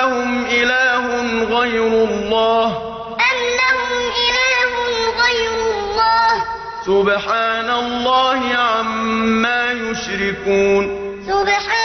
لهم إله غير الله أَمْ لَهُمْ إِلَٰهٌ غَيْرُ اللَّهِ ۚ سُبْحَانَ اللَّهِ عَمَّا يُشْرِكُونَ سبحان